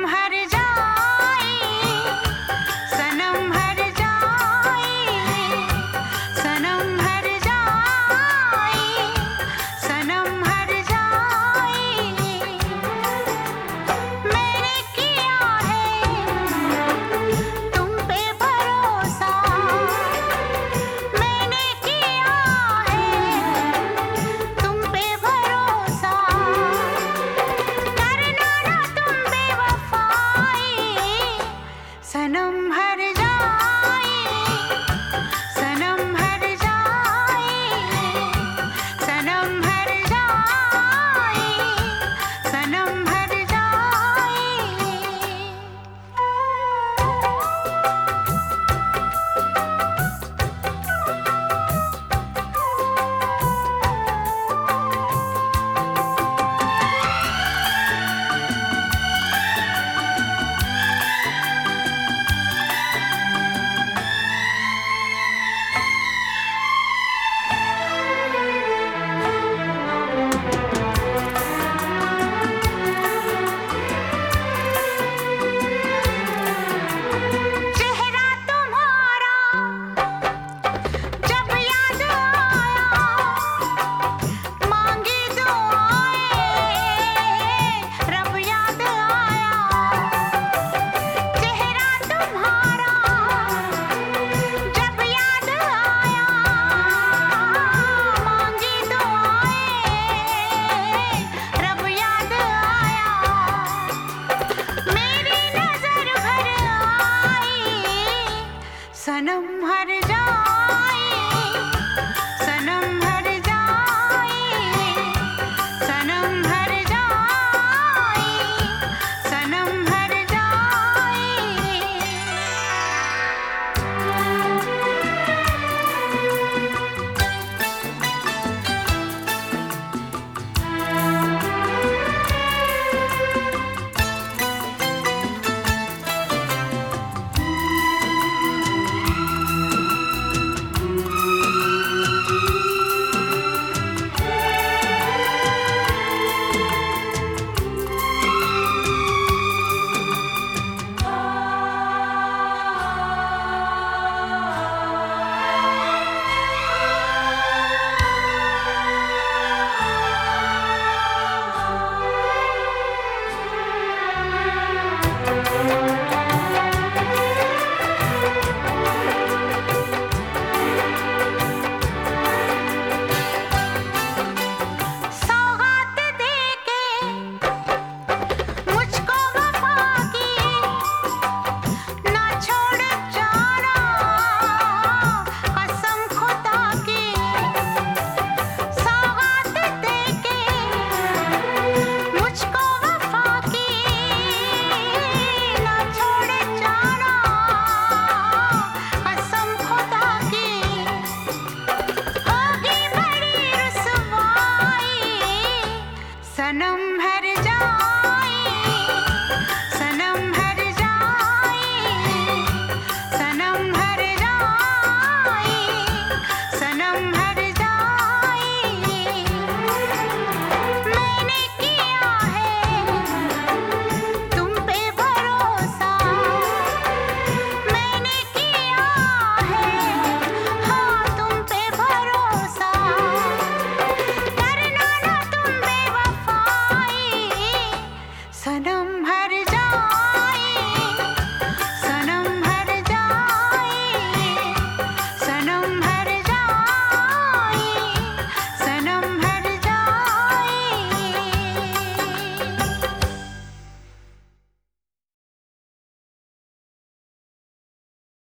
I'm Hari सनम तुम हर जाओ மனம்